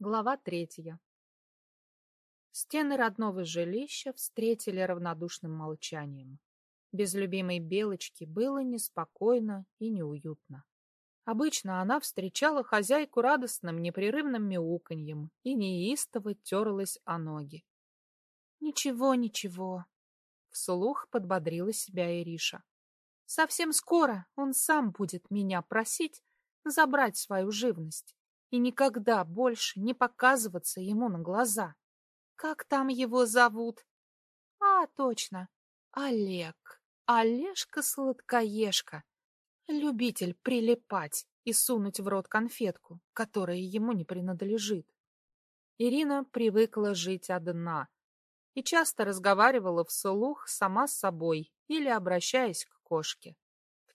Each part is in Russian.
Глава третья. Стены родного жилища встретили равнодушным молчанием. Без любимой Белочки было неспокойно и неуютно. Обычно она встречала хозяйку радостным непрерывным мяуканьем и неистово терлась о ноги. «Ничего, ничего», — вслух подбодрила себя Ириша. «Совсем скоро он сам будет меня просить забрать свою живность и никогда больше не показываться ему на глаза. Как там его зовут? А, точно, Олег. Олежка-сладкоежка. Любитель прилипать и сунуть в рот конфетку, которая ему не принадлежит. Ирина привыкла жить одна и часто разговаривала вслух сама с собой или обращаясь к кошке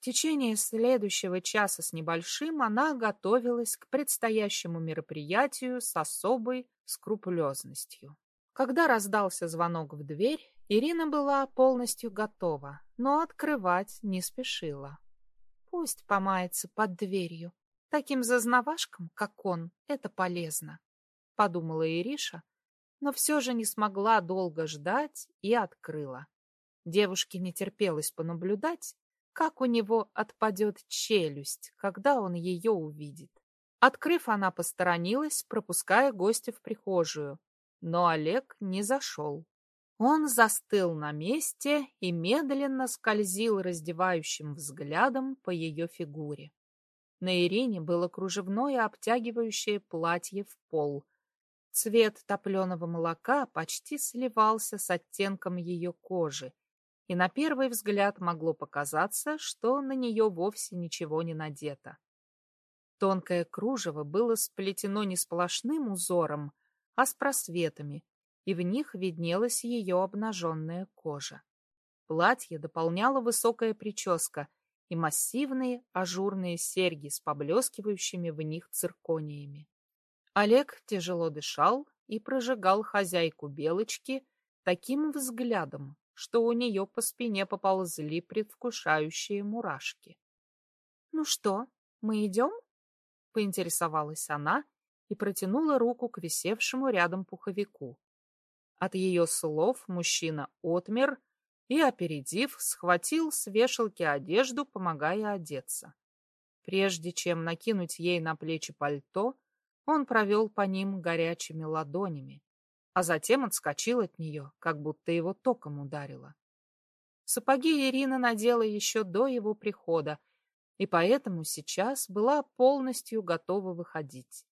течение следующего часа с небольшим она готовилась к предстоящему мероприятию с особой скрупулезностью. Когда раздался звонок в дверь, Ирина была полностью готова, но открывать не спешила. Пусть помается под дверью. Таким зазнавашкам, как он, это полезно, — подумала Ириша, но все же не смогла долго ждать и открыла. Девушке не терпелось понаблюдать, как у него отпадет челюсть, когда он ее увидит. Открыв, она посторонилась, пропуская гостя в прихожую. Но Олег не зашел. Он застыл на месте и медленно скользил раздевающим взглядом по ее фигуре. На Ирине было кружевное обтягивающее платье в пол. Цвет топленого молока почти сливался с оттенком ее кожи, и на первый взгляд могло показаться, что на нее вовсе ничего не надето. Тонкое кружево было сплетено не сплошным узором, а с просветами, и в них виднелась ее обнаженная кожа. Платье дополняла высокая прическа и массивные ажурные серьги с поблескивающими в них циркониями. Олег тяжело дышал и прожигал хозяйку Белочки таким взглядом, что у нее по спине поползли предвкушающие мурашки. — Ну что, мы идем? — поинтересовалась она и протянула руку к висевшему рядом пуховику. От ее слов мужчина отмер и, опередив, схватил с вешалки одежду, помогая одеться. Прежде чем накинуть ей на плечи пальто, он провел по ним горячими ладонями, а затем отскочил от нее, как будто его током ударило. Сапоги Ирина надела еще до его прихода, и поэтому сейчас была полностью готова выходить.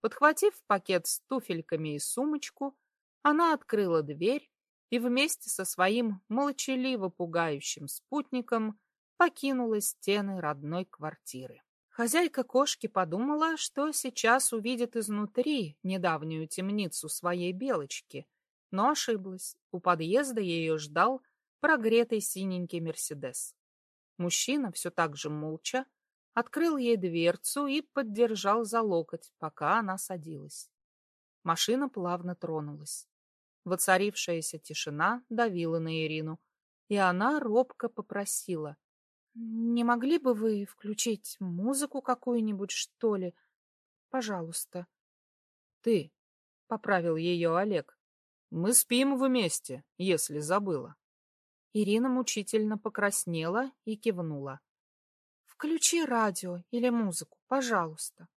Подхватив пакет с туфельками и сумочку, она открыла дверь и вместе со своим молчаливо пугающим спутником покинула стены родной квартиры. Хозяйка кошки подумала, что сейчас увидит изнутри недавнюю темницу своей белочки, но ошиблась. У подъезда ее ждал прогретый синенький Мерседес. Мужчина все так же молча открыл ей дверцу и поддержал за локоть, пока она садилась. Машина плавно тронулась. Воцарившаяся тишина давила на Ирину, и она робко попросила — не могли бы вы включить музыку какую-нибудь, что ли? Пожалуйста. Ты, — поправил ее Олег, — мы спим вместе, если забыла. Ирина мучительно покраснела и кивнула. Включи радио или музыку, пожалуйста.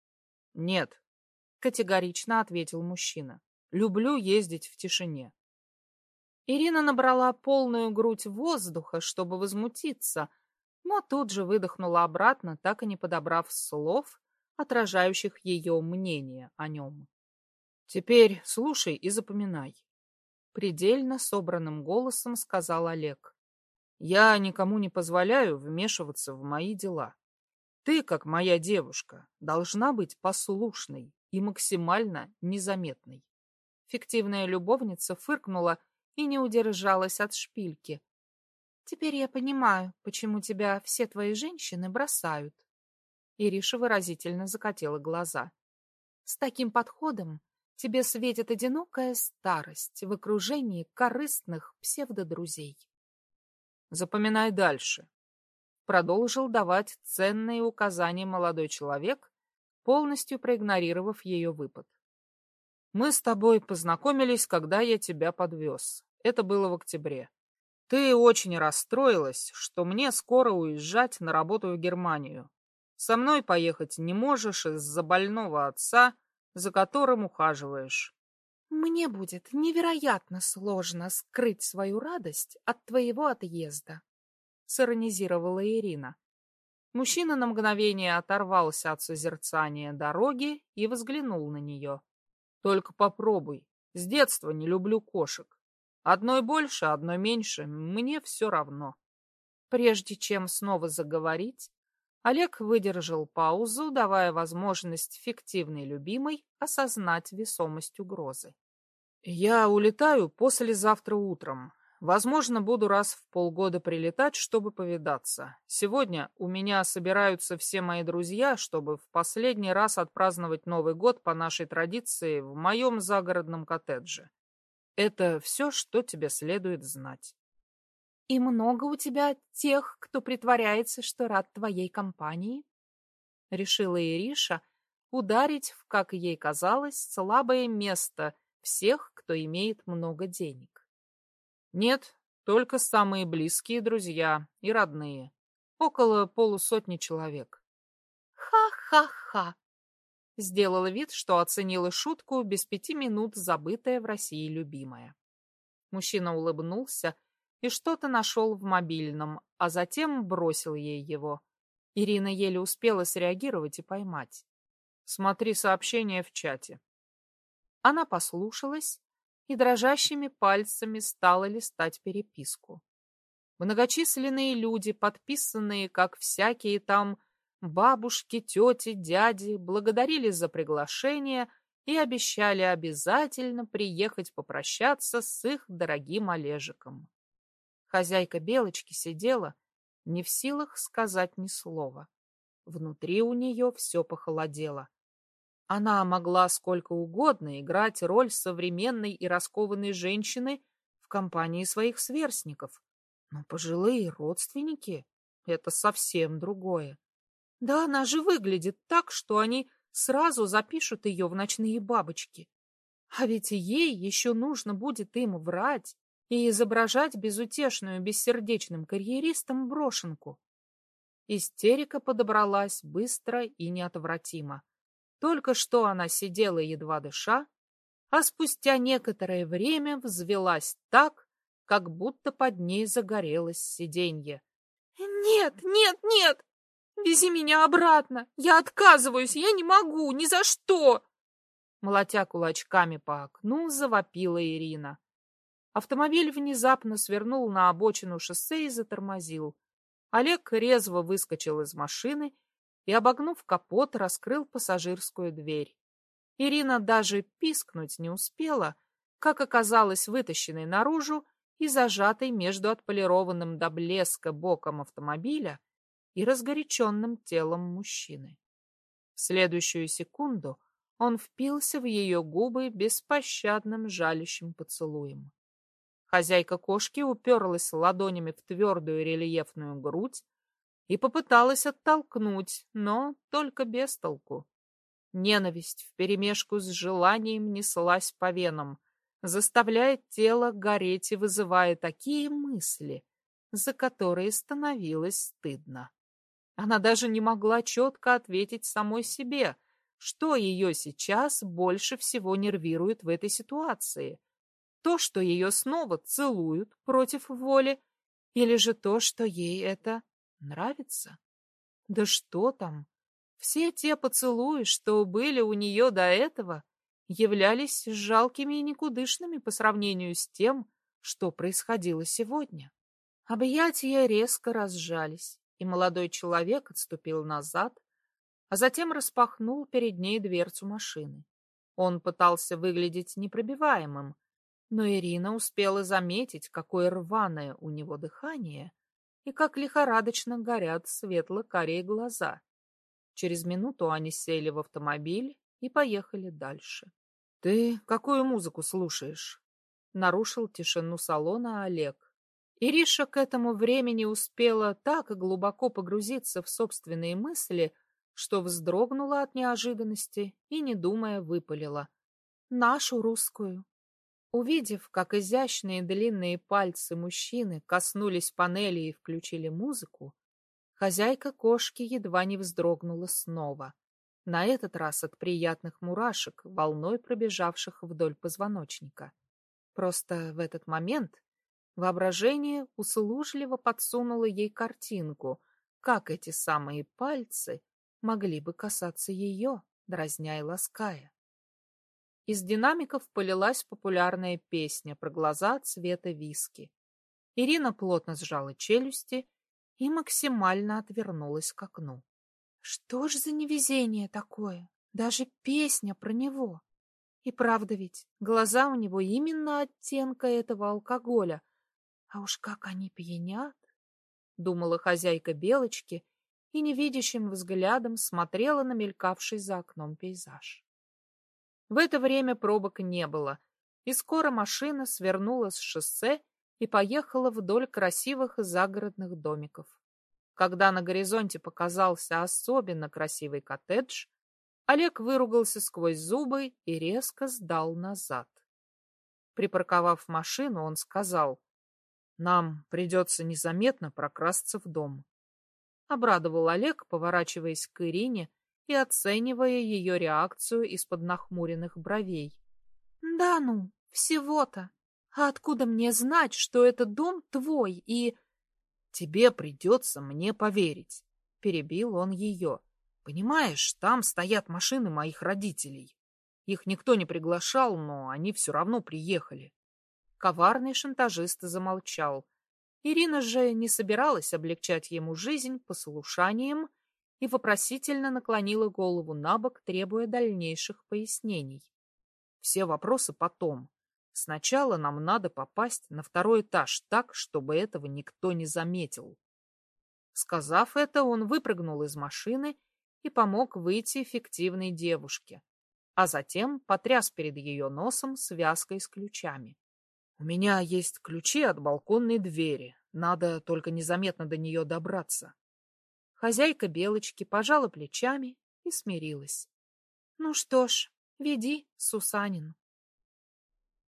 Нет, — категорично ответил мужчина. Люблю ездить в тишине. Ирина набрала полную грудь воздуха, чтобы возмутиться, — но тут же выдохнула обратно, так и не подобрав слов, отражающих ее мнение о нем. «Теперь слушай и запоминай», — предельно собранным голосом сказал Олег. «Я никому не позволяю вмешиваться в мои дела. Ты, как моя девушка, должна быть послушной и максимально незаметной». Фиктивная любовница фыркнула и не удержалась от шпильки, Теперь я понимаю, почему тебя все твои женщины бросают. Ириша выразительно закатила глаза. С таким подходом тебе светит одинокая старость в окружении корыстных псевдодрузей. Запоминай дальше. Продолжил давать ценные указания молодой человек, полностью проигнорировав ее выпад. Мы с тобой познакомились, когда я тебя подвез. Это было в октябре. Ты очень расстроилась, что мне скоро уезжать на работу в Германию. Со мной поехать не можешь из-за больного отца, за которым ухаживаешь. Мне будет невероятно сложно скрыть свою радость от твоего отъезда, сиронизировала Ирина. Мужчина на мгновение оторвался от созерцания дороги и взглянул на нее. Только попробуй. С детства не люблю кошек. Одной больше, одной меньше, мне все равно. Прежде чем снова заговорить, Олег выдержал паузу, давая возможность фиктивной любимой осознать весомость угрозы. «Я улетаю послезавтра утром. Возможно, буду раз в полгода прилетать, чтобы повидаться. Сегодня у меня собираются все мои друзья, чтобы в последний раз отпраздновать Новый год по нашей традиции в моем загородном коттедже. Это все, что тебе следует знать. И много у тебя тех, кто притворяется, что рад твоей компании? Решила Ириша ударить в, как ей казалось, слабое место всех, кто имеет много денег. Нет, только самые близкие друзья и родные. Около полусотни человек. Ха-ха-ха! Сделала вид, что оценила шутку без пяти минут, забытая в России любимая. Мужчина улыбнулся и что-то нашел в мобильном, а затем бросил ей его. Ирина еле успела среагировать и поймать. «Смотри сообщение в чате». Она послушалась и дрожащими пальцами стала листать переписку. Многочисленные люди, подписанные, как всякие там бабушки, тети, дяди, благодарили за приглашение и обещали обязательно приехать попрощаться с их дорогим Олежиком. Хозяйка Белочки сидела, не в силах сказать ни слова. Внутри у нее все похолодело. Она могла сколько угодно играть роль современной и раскованной женщины в компании своих сверстников. Но пожилые родственники — это совсем другое. Да она же выглядит так, что они сразу запишут ее в ночные бабочки. А ведь ей еще нужно будет им врать и изображать безутешную бессердечным карьеристом брошенку. Истерика подобралась быстро и неотвратимо. Только что она сидела едва дыша, а спустя некоторое время взвелась так, как будто под ней загорелось сиденье. «Нет, нет, нет! Вези меня обратно! Я отказываюсь! Я не могу! Ни за что!» Молотя кулачками по окну, завопила Ирина. Автомобиль внезапно свернул на обочину шоссе и затормозил. Олег резво выскочил из машины и, обогнув капот, раскрыл пассажирскую дверь. Ирина даже пискнуть не успела, как оказалась вытащенной наружу и зажатой между отполированным до блеска боком автомобиля и разгоряченным телом мужчины. В следующую секунду он впился в ее губы беспощадным жалящим поцелуем. Хозяйка кошки уперлась ладонями в твердую рельефную грудь, и попыталась оттолкнуть, но только без толку. Ненависть вперемешку с желанием неслась по венам, заставляя тело гореть и вызывая такие мысли, за которые становилось стыдно. Она даже не могла четко ответить самой себе, что ее сейчас больше всего нервирует в этой ситуации. То, что ее снова целуют против воли, или же то, что ей это Нравится? Да что там? Все те поцелуи, что были у нее до этого, являлись жалкими и никудышными по сравнению с тем, что происходило сегодня. Объятия резко разжались, и молодой человек отступил назад, а затем распахнул перед ней дверцу машины. Он пытался выглядеть непробиваемым, но Ирина успела заметить, какое рваное у него дыхание, и как лихорадочно горят светло-карие глаза. Через минуту они сели в автомобиль и поехали дальше. — Ты какую музыку слушаешь? — нарушил тишину салона Олег. Ириша к этому времени успела так глубоко погрузиться в собственные мысли, что вздрогнула от неожиданности и, не думая, выпалила. нашу русскую. Увидев, как изящные длинные пальцы мужчины коснулись панели и включили музыку, хозяйка кошки едва не вздрогнула снова, на этот раз от приятных мурашек, волной пробежавших вдоль позвоночника. Просто в этот момент воображение услужливо подсунуло ей картинку, как эти самые пальцы могли бы касаться ее, дразня и лаская. Из динамиков полилась популярная песня про глаза цвета виски. Ирина плотно сжала челюсти и максимально отвернулась к окну. Что ж за невезение такое? Даже песня про него. И правда ведь, глаза у него именно оттенка этого алкоголя. А уж как они пьянят, думала хозяйка Белочки и невидящим взглядом смотрела на мелькавший за окном пейзаж. В это время пробок не было, и скоро машина свернула с шоссе и поехала вдоль красивых загородных домиков. Когда на горизонте показался особенно красивый коттедж, Олег выругался сквозь зубы и резко сдал назад. Припарковав машину, он сказал, «Нам придется незаметно прокрасться в дом». Обрадовал Олег, поворачиваясь к Ирине и оценивая ее реакцию из-под нахмуренных бровей. «Да ну, всего-то. А откуда мне знать, что этот дом твой и...» Тебе придется мне поверить, — перебил он ее. Понимаешь, там стоят машины моих родителей. Их никто не приглашал, но они все равно приехали. Коварный шантажист замолчал. Ирина же не собиралась облегчать ему жизнь послушанием и вопросительно наклонила голову на бок, требуя дальнейших пояснений. Все вопросы потом. Сначала нам надо попасть на второй этаж так, чтобы этого никто не заметил. Сказав это, он выпрыгнул из машины и помог выйти эффективной девушке, а затем потряс перед ее носом связкой с ключами. «У меня есть ключи от балконной двери, надо только незаметно до нее добраться». Хозяйка Белочки пожала плечами и смирилась. «Ну что ж, веди, Сусанин».